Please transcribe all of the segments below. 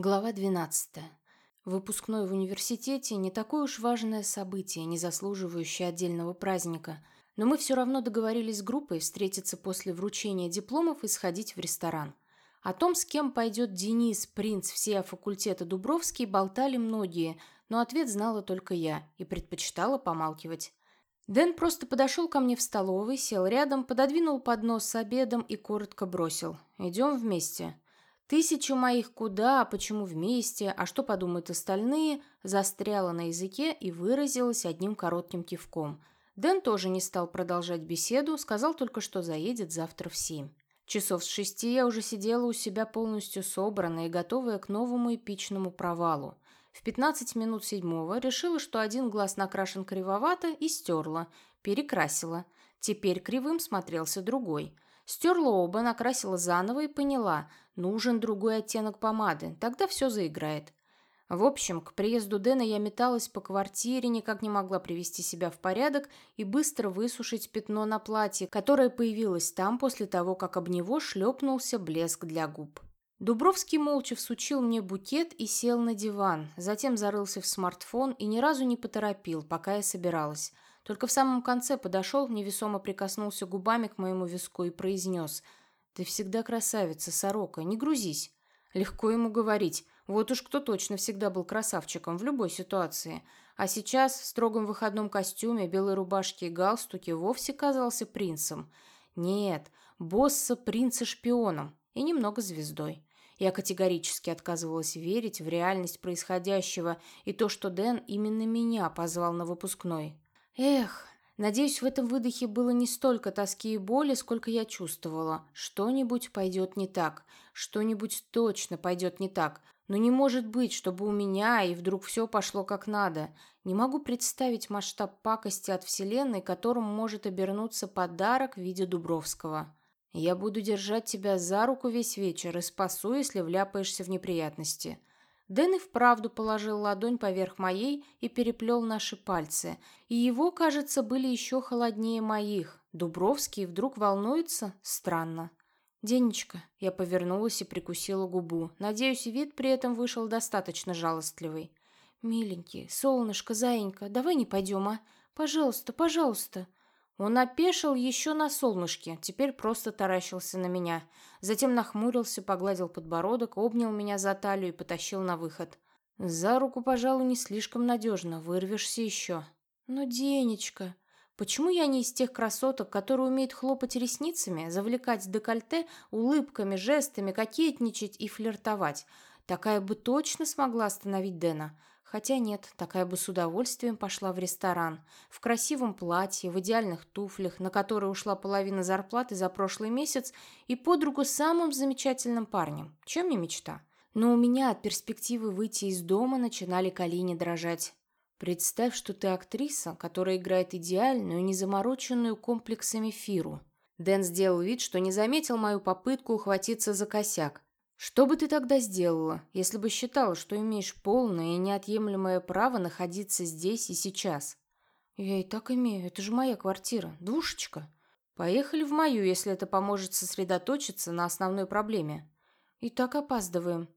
Глава 12. Выпускной в университете не такое уж важное событие, не заслуживающее отдельного праздника, но мы все равно договорились с группой встретиться после вручения дипломов и сходить в ресторан. О том, с кем пойдет Денис, принц всея факультета Дубровский, болтали многие, но ответ знала только я и предпочитала помалкивать. Дэн просто подошел ко мне в столовой, сел рядом, пододвинул поднос с обедом и коротко бросил «Идем вместе». Тысячу моих куда, почему вместе, а что подумают остальные, застряла на языке и выразилась одним коротким кивком. Дэн тоже не стал продолжать беседу, сказал только, что заедет завтра в семь. Часов с шести я уже сидела у себя полностью собранная и готовая к новому эпичному провалу. В пятнадцать минут седьмого решила, что один глаз накрашен кривовато и стерла, перекрасила. Теперь кривым смотрелся другой – Стерла оба, накрасила заново и поняла, нужен другой оттенок помады, тогда все заиграет. В общем, к приезду Дэна я металась по квартире, никак не могла привести себя в порядок и быстро высушить пятно на платье, которое появилось там после того, как об него шлепнулся блеск для губ. Дубровский молча всучил мне букет и сел на диван, затем зарылся в смартфон и ни разу не поторопил, пока я собиралась – только в самом конце подошел, невесомо прикоснулся губами к моему виску и произнес «Ты всегда красавица, сорока, не грузись». Легко ему говорить. Вот уж кто точно всегда был красавчиком в любой ситуации. А сейчас в строгом выходном костюме, белой рубашке и галстуке вовсе казался принцем. Нет, босса принца-шпионом и немного звездой. Я категорически отказывалась верить в реальность происходящего и то, что Дэн именно меня позвал на выпускной. Эх, надеюсь, в этом выдохе было не столько тоски и боли, сколько я чувствовала. Что-нибудь пойдет не так, что-нибудь точно пойдет не так. Но не может быть, чтобы у меня и вдруг все пошло как надо. Не могу представить масштаб пакости от Вселенной, которым может обернуться подарок в виде Дубровского. Я буду держать тебя за руку весь вечер и спасу, если вляпаешься в неприятности. Дэн и вправду положил ладонь поверх моей и переплел наши пальцы. И его, кажется, были еще холоднее моих. Дубровский вдруг волнуется? Странно. «Денечка», — я повернулась и прикусила губу. Надеюсь, вид при этом вышел достаточно жалостливый. «Миленький, солнышко, заинька, давай не пойдем, а? Пожалуйста, пожалуйста». Он опешил еще на солнышке, теперь просто таращился на меня. Затем нахмурился, погладил подбородок, обнял меня за талию и потащил на выход. За руку, пожалуй, не слишком надежно, вырвешься еще. Но, Денечка, почему я не из тех красоток, которые умеют хлопать ресницами, завлекать декольте улыбками, жестами, кокетничать и флиртовать? Такая бы точно смогла остановить Дэна. Хотя нет, такая бы с удовольствием пошла в ресторан. В красивом платье, в идеальных туфлях, на которые ушла половина зарплаты за прошлый месяц, и под руку с самым замечательным парнем. Чем не мечта? Но у меня от перспективы выйти из дома начинали колени дрожать. Представь, что ты актриса, которая играет идеальную, незамороченную комплексами Фиру. Дэн сделал вид, что не заметил мою попытку ухватиться за косяк, что бы ты тогда сделала, если бы считала, что имеешь полное и неотъемлемое право находиться здесь и сейчас? Я и так имею, это же моя квартира, двушечка. Поехали в мою, если это поможет сосредоточиться на основной проблеме. И так опаздываем.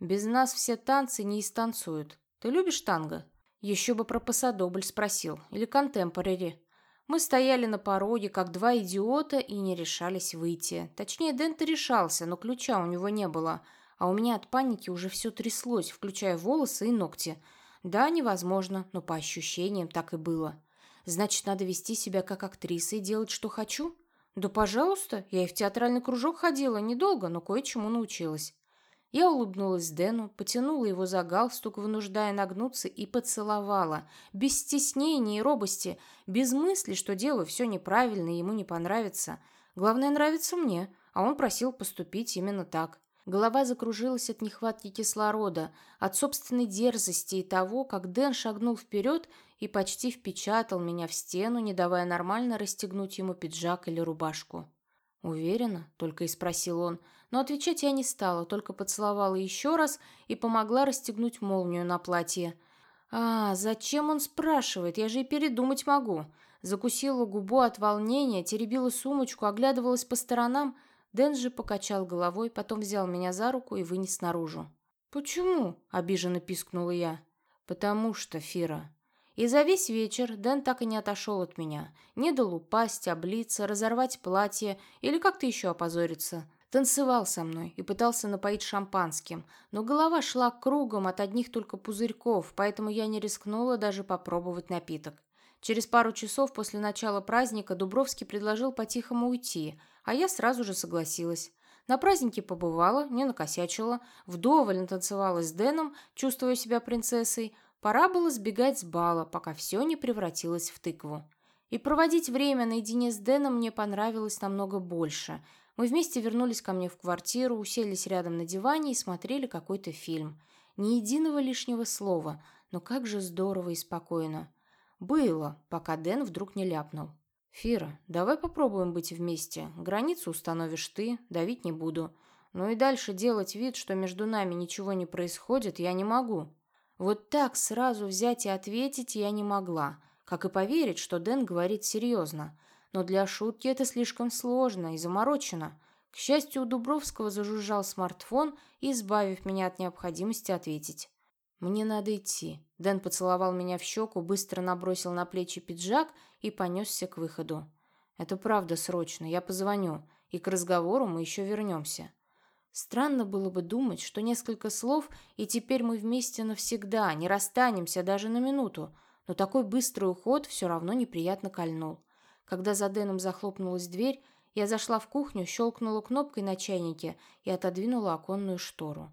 Без нас все танцы не истанцуют. Ты любишь танго? Еще бы про пасадобль спросил. Или контемпорари. Мы стояли на пороге, как два идиота, и не решались выйти. Точнее, Дента решался, но ключа у него не было. А у меня от паники уже все тряслось, включая волосы и ногти. Да, невозможно, но по ощущениям так и было. Значит, надо вести себя как актриса и делать, что хочу? Да, пожалуйста, я и в театральный кружок ходила, недолго, но кое-чему научилась. Я улыбнулась Дэну, потянула его за галстук, вынуждая нагнуться, и поцеловала. Без стеснения и робости, без мысли, что делаю все неправильно и ему не понравится. Главное, нравится мне, а он просил поступить именно так. Голова закружилась от нехватки кислорода, от собственной дерзости и того, как Дэн шагнул вперед и почти впечатал меня в стену, не давая нормально расстегнуть ему пиджак или рубашку. «Уверена?» — только и спросил он. Но отвечать я не стала, только поцеловала еще раз и помогла расстегнуть молнию на платье. «А, зачем он спрашивает? Я же и передумать могу». Закусила губу от волнения, теребила сумочку, оглядывалась по сторонам. Дэн же покачал головой, потом взял меня за руку и вынес наружу. «Почему?» – обиженно пискнула я. «Потому что, Фира». И за весь вечер Дэн так и не отошел от меня. Не дал упасть, облиться, разорвать платье или как-то еще опозориться. Танцевал со мной и пытался напоить шампанским, но голова шла кругом от одних только пузырьков, поэтому я не рискнула даже попробовать напиток. Через пару часов после начала праздника Дубровский предложил по-тихому уйти, а я сразу же согласилась. На празднике побывала, не накосячила, вдоволь натанцевала с Дэном, чувствуя себя принцессой. Пора было сбегать с бала, пока все не превратилось в тыкву. И проводить время наедине с Дэном мне понравилось намного больше – мы вместе вернулись ко мне в квартиру, уселись рядом на диване и смотрели какой-то фильм. Ни единого лишнего слова, но как же здорово и спокойно. Было, пока Дэн вдруг не ляпнул. «Фира, давай попробуем быть вместе. Границу установишь ты, давить не буду. Но и дальше делать вид, что между нами ничего не происходит, я не могу». Вот так сразу взять и ответить я не могла, как и поверить, что Дэн говорит серьезно. Но для шутки это слишком сложно и заморочено. К счастью, у Дубровского зажужжал смартфон, избавив меня от необходимости ответить. «Мне надо идти». Дэн поцеловал меня в щеку, быстро набросил на плечи пиджак и понесся к выходу. «Это правда срочно, я позвоню, и к разговору мы еще вернемся». Странно было бы думать, что несколько слов, и теперь мы вместе навсегда, не расстанемся даже на минуту, но такой быстрый уход все равно неприятно кольнул. Когда за Дэном захлопнулась дверь, я зашла в кухню, щелкнула кнопкой на чайнике и отодвинула оконную штору.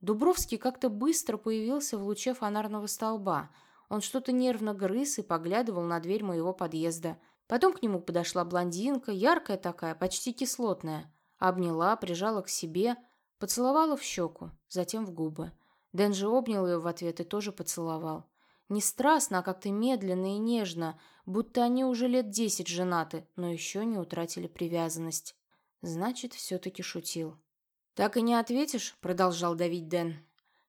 Дубровский как-то быстро появился в луче фонарного столба. Он что-то нервно грыз и поглядывал на дверь моего подъезда. Потом к нему подошла блондинка, яркая такая, почти кислотная. Обняла, прижала к себе, поцеловала в щеку, затем в губы. Дэн же обнял ее в ответ и тоже поцеловал. Не страстно, а как-то медленно и нежно, будто они уже лет десять женаты, но еще не утратили привязанность. Значит, все-таки шутил. «Так и не ответишь?» – продолжал давить Дэн.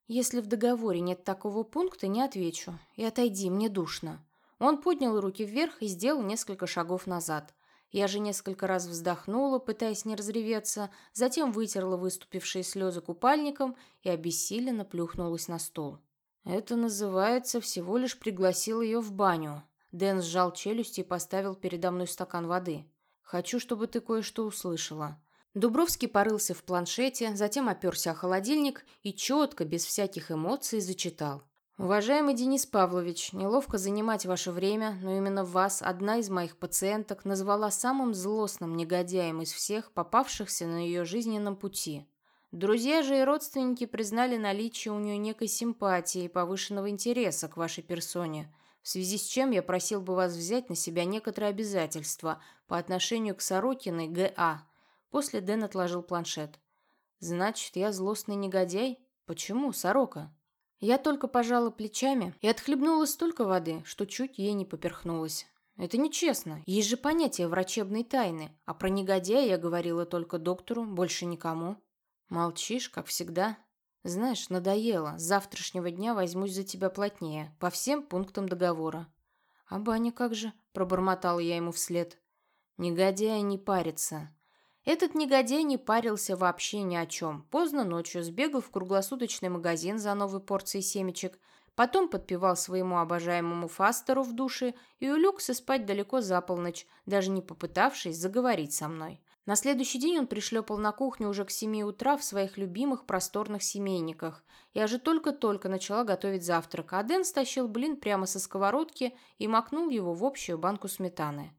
«Если в договоре нет такого пункта, не отвечу. И отойди, мне душно». Он поднял руки вверх и сделал несколько шагов назад. Я же несколько раз вздохнула, пытаясь не разреветься, затем вытерла выступившие слезы купальником и обессиленно плюхнулась на стол. Это называется всего лишь пригласил ее в баню. Дэн сжал челюсти и поставил передо мной стакан воды. Хочу, чтобы ты кое-что услышала. Дубровский порылся в планшете, затем оперся о холодильник и четко, без всяких эмоций, зачитал. «Уважаемый Денис Павлович, неловко занимать ваше время, но именно вас одна из моих пациенток назвала самым злостным негодяем из всех, попавшихся на ее жизненном пути. Друзья же и родственники признали наличие у нее некой симпатии и повышенного интереса к вашей персоне, в связи с чем я просил бы вас взять на себя некоторые обязательства по отношению к Сорокиной Г.А. После Дэн отложил планшет. «Значит, я злостный негодяй? Почему, Сорока?» Я только пожала плечами и отхлебнула столько воды, что чуть ей не поперхнулась. Это нечестно. Есть же понятие врачебной тайны, а про негодяя я говорила только доктору, больше никому. Молчишь, как всегда. Знаешь, надоело. С завтрашнего дня возьмусь за тебя плотнее, по всем пунктам договора. А баня как же? Пробормотал я ему вслед. Негодяй не парится. Этот негодяй не парился вообще ни о чем. Поздно ночью сбегал в круглосуточный магазин за новой порцией семечек, потом подпевал своему обожаемому фастеру в душе и улегся спать далеко за полночь, даже не попытавшись заговорить со мной. На следующий день он пришлепал на кухню уже к семи утра в своих любимых просторных семейниках. Я же только-только начала готовить завтрак, а Дэн стащил блин прямо со сковородки и макнул его в общую банку сметаны.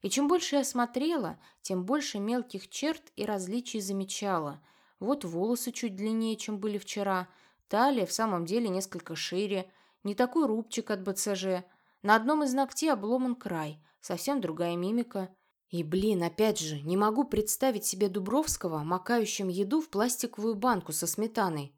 И чем больше я смотрела, тем больше мелких черт и различий замечала. Вот волосы чуть длиннее, чем были вчера, талия в самом деле несколько шире, не такой рубчик от БЦЖ. На одном из ногтей обломан край, совсем другая мимика – и, блин, опять же, не могу представить себе Дубровского, макающим еду в пластиковую банку со сметаной.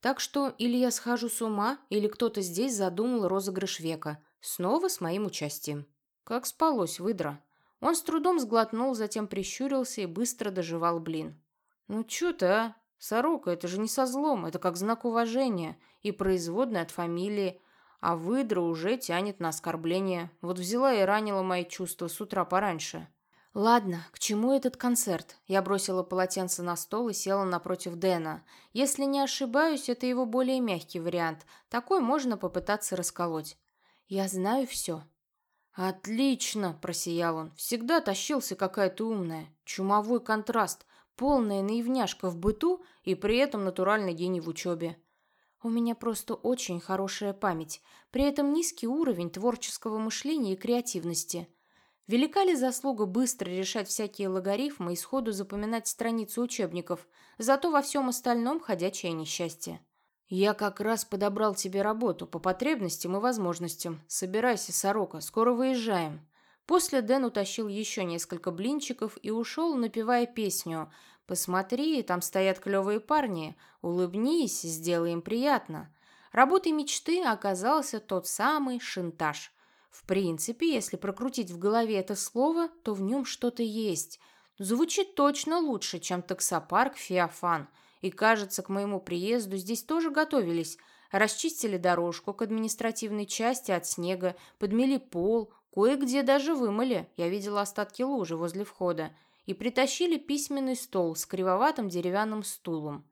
Так что или я схожу с ума, или кто-то здесь задумал розыгрыш века. Снова с моим участием. Как спалось, выдра. Он с трудом сглотнул, затем прищурился и быстро доживал блин. «Ну чё ты, а? Сорока, это же не со злом, это как знак уважения и производная от фамилии, а выдра уже тянет на оскорбление. Вот взяла и ранила мои чувства с утра пораньше». «Ладно, к чему этот концерт?» Я бросила полотенце на стол и села напротив Дэна. Если не ошибаюсь, это его более мягкий вариант. Такой можно попытаться расколоть. «Я знаю все». «Отлично!» – просиял он. «Всегда тащился какая то умная. Чумовой контраст. Полная наивняшка в быту и при этом натуральный гений в учебе». «У меня просто очень хорошая память. При этом низкий уровень творческого мышления и креативности». Велика ли заслуга быстро решать всякие логарифмы и сходу запоминать страницы учебников, зато во всем остальном ходячее несчастье? «Я как раз подобрал тебе работу по потребностям и возможностям. Собирайся, сорока, скоро выезжаем». После Дэн утащил еще несколько блинчиков и ушел, напевая песню «Посмотри, там стоят клевые парни, улыбнись, сделай им приятно». Работой мечты оказался тот самый шинтаж – в принципе, если прокрутить в голове это слово, то в нем что-то есть. Звучит точно лучше, чем таксопарк «Феофан». И, кажется, к моему приезду здесь тоже готовились. Расчистили дорожку к административной части от снега, подмели пол, кое-где даже вымыли. Я видела остатки лужи возле входа. И притащили письменный стол с кривоватым деревянным стулом.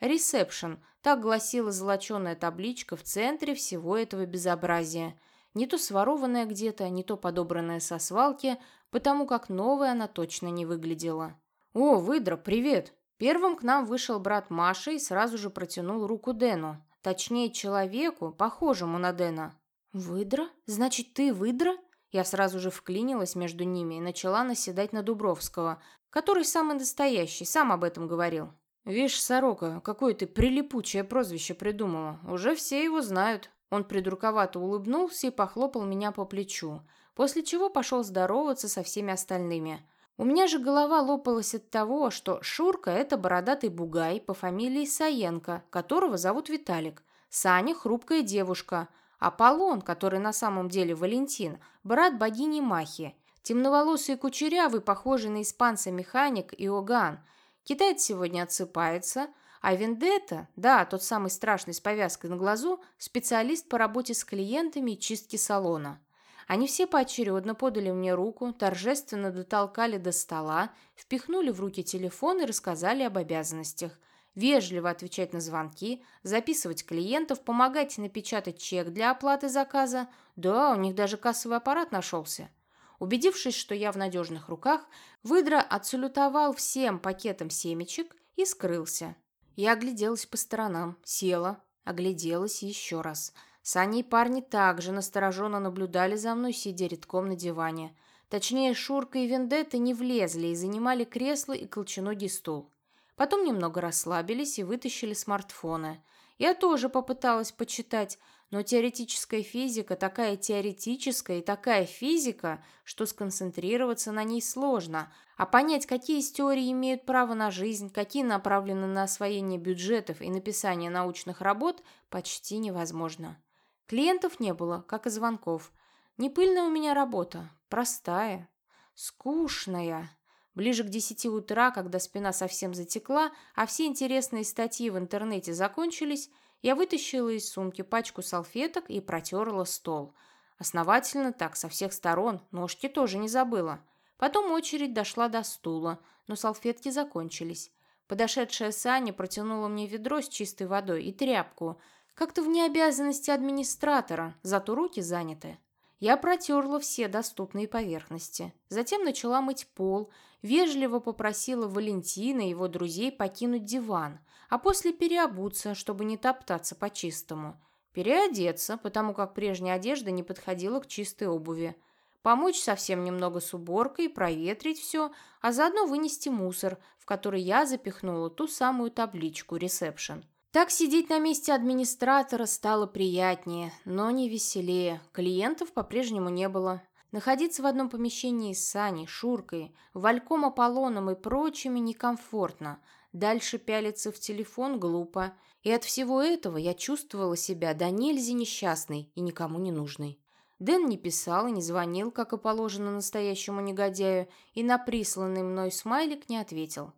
«Ресепшн» – так гласила золоченая табличка в центре всего этого безобразия – не то сворованная где-то, не то подобранная со свалки, потому как новая она точно не выглядела. «О, выдра, привет!» Первым к нам вышел брат Маши и сразу же протянул руку Дэну. Точнее, человеку, похожему на Дэна. «Выдра? Значит, ты выдра?» Я сразу же вклинилась между ними и начала наседать на Дубровского, который самый настоящий, сам об этом говорил. «Вишь, сорока, какое ты прилипучее прозвище придумала. Уже все его знают. Он придурковато улыбнулся и похлопал меня по плечу, после чего пошел здороваться со всеми остальными. У меня же голова лопалась от того, что Шурка – это бородатый бугай по фамилии Саенко, которого зовут Виталик. Саня – хрупкая девушка. Аполлон, который на самом деле Валентин, брат богини Махи. Темноволосый кучерявый, похожий на испанца механик Иоганн. Китаец сегодня отсыпается – а Вендетта, да, тот самый страшный с повязкой на глазу, специалист по работе с клиентами и чистке салона. Они все поочередно подали мне руку, торжественно дотолкали до стола, впихнули в руки телефон и рассказали об обязанностях. Вежливо отвечать на звонки, записывать клиентов, помогать напечатать чек для оплаты заказа. Да, у них даже кассовый аппарат нашелся. Убедившись, что я в надежных руках, выдра отсалютовал всем пакетом семечек и скрылся. Я огляделась по сторонам, села, огляделась еще раз. Саня и парни также настороженно наблюдали за мной, сидя редком на диване. Точнее, Шурка и Вендетта не влезли и занимали кресло и колченогий стул. Потом немного расслабились и вытащили смартфоны. Я тоже попыталась почитать, но теоретическая физика такая теоретическая и такая физика, что сконцентрироваться на ней сложно, а понять, какие из теорий имеют право на жизнь, какие направлены на освоение бюджетов и написание научных работ, почти невозможно. Клиентов не было, как и звонков. Не пыльная у меня работа, простая, скучная. Ближе к десяти утра, когда спина совсем затекла, а все интересные статьи в интернете закончились, я вытащила из сумки пачку салфеток и протерла стол. Основательно так, со всех сторон, ножки тоже не забыла. Потом очередь дошла до стула, но салфетки закончились. Подошедшая Саня протянула мне ведро с чистой водой и тряпку. Как-то в необязанности администратора, зато руки заняты. Я протерла все доступные поверхности. Затем начала мыть пол, вежливо попросила Валентина и его друзей покинуть диван – а после переобуться, чтобы не топтаться по-чистому. Переодеться, потому как прежняя одежда не подходила к чистой обуви. Помочь совсем немного с уборкой, проветрить все, а заодно вынести мусор, в который я запихнула ту самую табличку «Ресепшн». Так сидеть на месте администратора стало приятнее, но не веселее. Клиентов по-прежнему не было. Находиться в одном помещении с Саней, Шуркой, Вальком Аполлоном и прочими некомфортно – Дальше пялиться в телефон глупо. И от всего этого я чувствовала себя до нельзя несчастной и никому не нужной. Дэн не писал и не звонил, как и положено настоящему негодяю, и на присланный мной смайлик не ответил.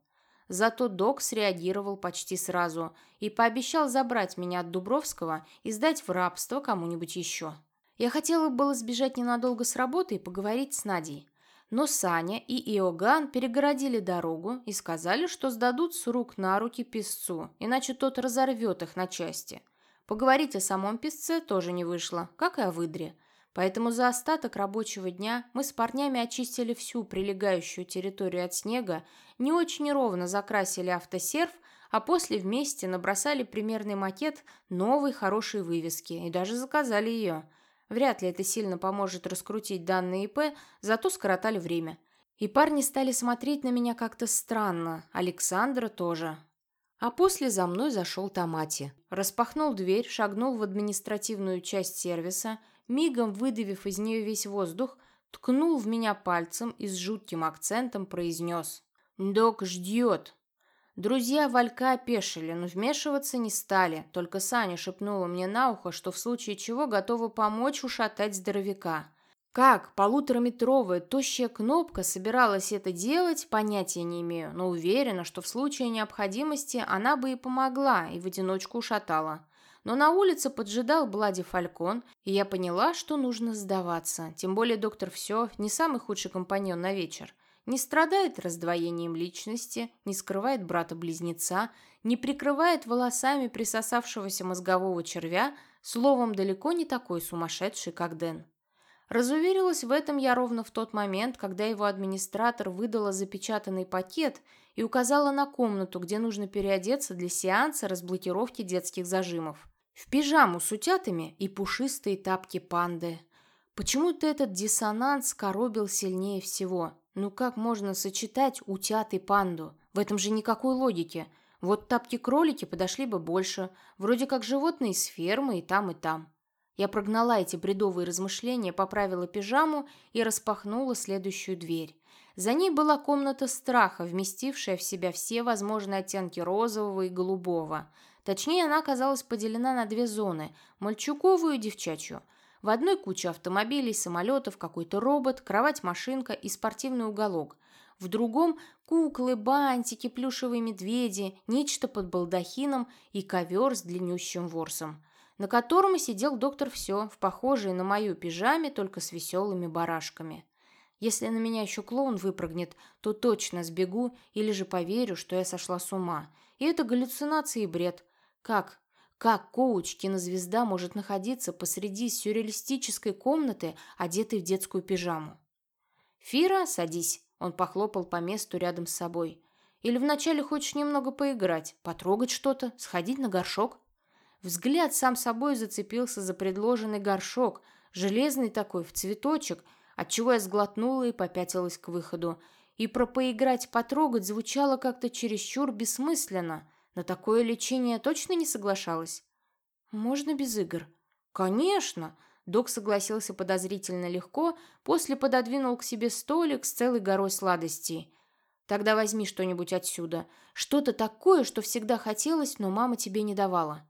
Зато док среагировал почти сразу и пообещал забрать меня от Дубровского и сдать в рабство кому-нибудь еще. Я хотела было сбежать ненадолго с работы и поговорить с Надей. Но Саня и Иоганн перегородили дорогу и сказали, что сдадут с рук на руки песцу, иначе тот разорвет их на части. Поговорить о самом песце тоже не вышло, как и о выдре. Поэтому за остаток рабочего дня мы с парнями очистили всю прилегающую территорию от снега, не очень ровно закрасили автосерв, а после вместе набросали примерный макет новой хорошей вывески и даже заказали ее. Вряд ли это сильно поможет раскрутить данные ИП, зато скоротали время. И парни стали смотреть на меня как-то странно, Александра тоже. А после за мной зашел Томати. Распахнул дверь, шагнул в административную часть сервиса – мигом выдавив из нее весь воздух, ткнул в меня пальцем и с жутким акцентом произнес «Док ждет». Друзья Валька опешили, но вмешиваться не стали, только Саня шепнула мне на ухо, что в случае чего готова помочь ушатать здоровяка. Как полутораметровая тощая кнопка собиралась это делать, понятия не имею, но уверена, что в случае необходимости она бы и помогла, и в одиночку ушатала. Но на улице поджидал Блади Фалькон, и я поняла, что нужно сдаваться. Тем более доктор все не самый худший компаньон на вечер. Не страдает раздвоением личности, не скрывает брата-близнеца, не прикрывает волосами присосавшегося мозгового червя, словом, далеко не такой сумасшедший, как Дэн. Разуверилась в этом я ровно в тот момент, когда его администратор выдала запечатанный пакет и указала на комнату, где нужно переодеться для сеанса разблокировки детских зажимов. В пижаму с утятами и пушистые тапки панды. Почему-то этот диссонанс коробил сильнее всего. Ну как можно сочетать утят и панду? В этом же никакой логики. Вот тапки-кролики подошли бы больше. Вроде как животные из фермы и там, и там. Я прогнала эти бредовые размышления, поправила пижаму и распахнула следующую дверь. За ней была комната страха, вместившая в себя все возможные оттенки розового и голубого – Точнее, она оказалась поделена на две зоны – мальчуковую и девчачью. В одной куча автомобилей, самолетов, какой-то робот, кровать-машинка и спортивный уголок. В другом – куклы, бантики, плюшевые медведи, нечто под балдахином и ковер с длиннющим ворсом, на котором и сидел доктор Все, в похожей на мою пижаме, только с веселыми барашками. Если на меня еще клоун выпрыгнет, то точно сбегу или же поверю, что я сошла с ума. И это галлюцинации и бред – как? Как коуч, кинозвезда может находиться посреди сюрреалистической комнаты, одетой в детскую пижаму? «Фира, садись», — он похлопал по месту рядом с собой. «Или вначале хочешь немного поиграть, потрогать что-то, сходить на горшок?» Взгляд сам собой зацепился за предложенный горшок, железный такой, в цветочек, отчего я сглотнула и попятилась к выходу. И про поиграть, потрогать звучало как-то чересчур бессмысленно. На такое лечение точно не соглашалась? Можно без игр? Конечно! Док согласился подозрительно легко, после пододвинул к себе столик с целой горой сладостей. Тогда возьми что-нибудь отсюда. Что-то такое, что всегда хотелось, но мама тебе не давала.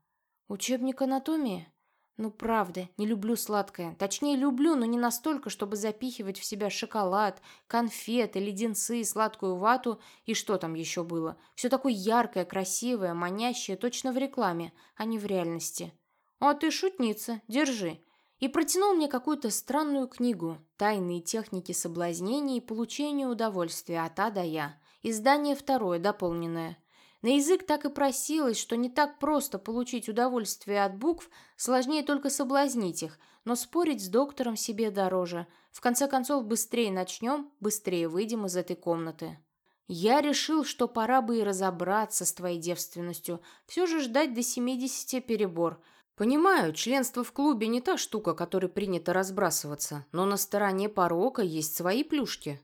Учебник анатомии? Ну, правда, не люблю сладкое. Точнее, люблю, но не настолько, чтобы запихивать в себя шоколад, конфеты, леденцы, сладкую вату и что там еще было. Все такое яркое, красивое, манящее, точно в рекламе, а не в реальности. «А ты шутница, держи». И протянул мне какую-то странную книгу «Тайные техники соблазнения и получения удовольствия от А до Я». Издание второе, дополненное. На язык так и просилось, что не так просто получить удовольствие от букв, сложнее только соблазнить их, но спорить с доктором себе дороже. В конце концов, быстрее начнем, быстрее выйдем из этой комнаты. Я решил, что пора бы и разобраться с твоей девственностью. Все же ждать до 70 перебор. Понимаю, членство в клубе не та штука, которой принято разбрасываться, но на стороне порока есть свои плюшки.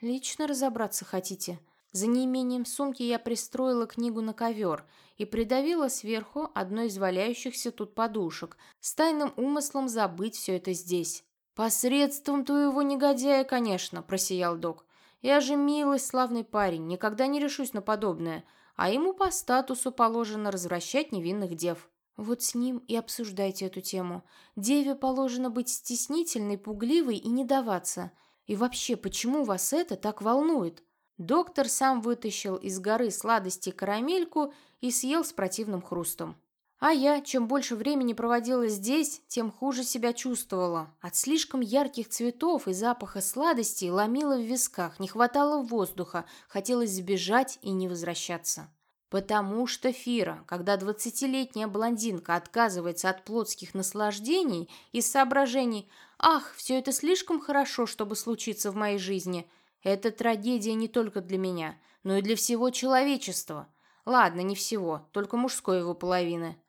Лично разобраться хотите? За неимением сумки я пристроила книгу на ковер и придавила сверху одной из валяющихся тут подушек с тайным умыслом забыть все это здесь. «Посредством твоего негодяя, конечно», – просиял док. «Я же милый, славный парень, никогда не решусь на подобное, а ему по статусу положено развращать невинных дев». Вот с ним и обсуждайте эту тему. Деве положено быть стеснительной, пугливой и не даваться. И вообще, почему вас это так волнует? Доктор сам вытащил из горы сладости карамельку и съел с противным хрустом. А я, чем больше времени проводила здесь, тем хуже себя чувствовала. От слишком ярких цветов и запаха сладостей ломило в висках, не хватало воздуха, хотелось сбежать и не возвращаться. Потому что, Фира, когда двадцатилетняя блондинка отказывается от плотских наслаждений из соображений «Ах, все это слишком хорошо, чтобы случиться в моей жизни», это трагедия не только для меня, но и для всего человечества. Ладно, не всего, только мужской его половины.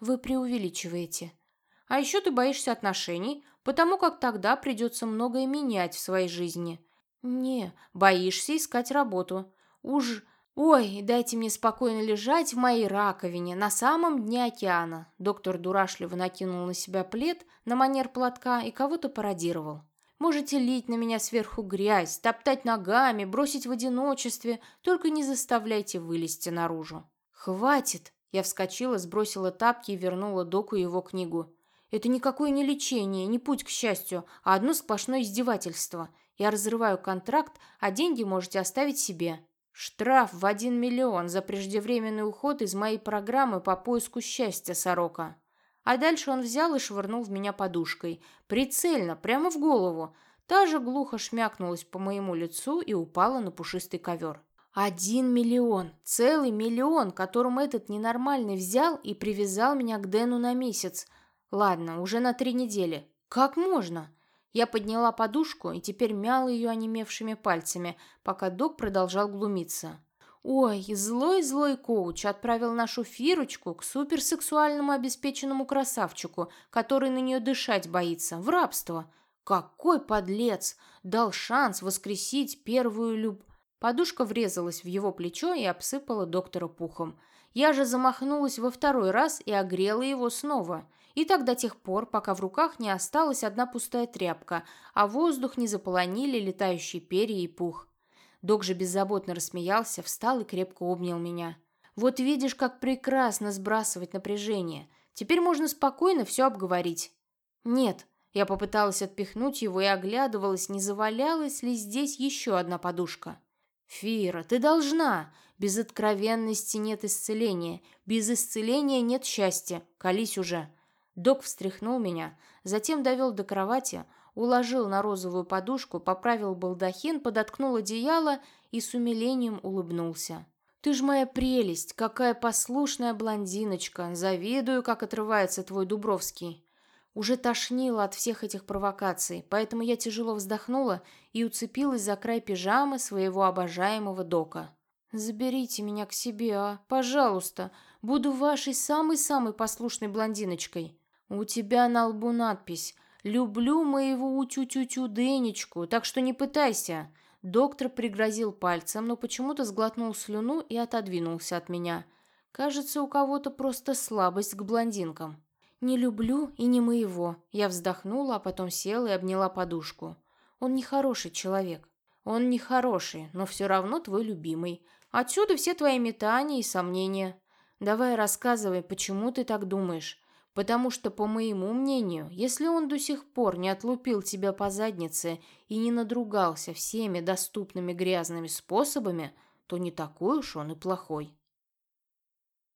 Вы преувеличиваете. А еще ты боишься отношений, потому как тогда придется многое менять в своей жизни. Не, боишься искать работу. Уж «Ой, дайте мне спокойно лежать в моей раковине на самом дне океана». Доктор дурашливо накинул на себя плед на манер платка и кого-то пародировал. «Можете лить на меня сверху грязь, топтать ногами, бросить в одиночестве, только не заставляйте вылезти наружу». «Хватит!» Я вскочила, сбросила тапки и вернула доку его книгу. «Это никакое не лечение, не путь к счастью, а одно сплошное издевательство. Я разрываю контракт, а деньги можете оставить себе». Штраф в один миллион за преждевременный уход из моей программы по поиску счастья, сорока. А дальше он взял и швырнул в меня подушкой. Прицельно, прямо в голову. Та же глухо шмякнулась по моему лицу и упала на пушистый ковер. Один миллион, целый миллион, которым этот ненормальный взял и привязал меня к Дэну на месяц. Ладно, уже на три недели. Как можно? Я подняла подушку и теперь мяла ее онемевшими пальцами, пока док продолжал глумиться. Ой, злой-злой коуч отправил нашу Фирочку к суперсексуальному обеспеченному красавчику, который на нее дышать боится, в рабство. Какой подлец! Дал шанс воскресить первую люб... Подушка врезалась в его плечо и обсыпала доктора пухом. Я же замахнулась во второй раз и огрела его снова. И так до тех пор, пока в руках не осталась одна пустая тряпка, а воздух не заполонили летающие перья и пух. Док же беззаботно рассмеялся, встал и крепко обнял меня. «Вот видишь, как прекрасно сбрасывать напряжение. Теперь можно спокойно все обговорить». «Нет», я попыталась отпихнуть его и оглядывалась, не завалялась ли здесь еще одна подушка. «Фира, ты должна! Без откровенности нет исцеления, без исцеления нет счастья. Колись уже!» Док встряхнул меня, затем довел до кровати, уложил на розовую подушку, поправил балдахин, подоткнул одеяло и с умилением улыбнулся. «Ты ж моя прелесть, какая послушная блондиночка! Завидую, как отрывается твой Дубровский!» Уже тошнило от всех этих провокаций, поэтому я тяжело вздохнула и уцепилась за край пижамы своего обожаемого Дока. «Заберите меня к себе, а? Пожалуйста. Буду вашей самой-самой послушной блондиночкой». «У тебя на лбу надпись «Люблю моего утю-тю-тю Денечку, так что не пытайся». Доктор пригрозил пальцем, но почему-то сглотнул слюну и отодвинулся от меня. Кажется, у кого-то просто слабость к блондинкам. «Не люблю и не моего». Я вздохнула, а потом села и обняла подушку. «Он не хороший человек. Он не хороший, но все равно твой любимый. Отсюда все твои метания и сомнения. Давай рассказывай, почему ты так думаешь. Потому что, по моему мнению, если он до сих пор не отлупил тебя по заднице и не надругался всеми доступными грязными способами, то не такой уж он и плохой.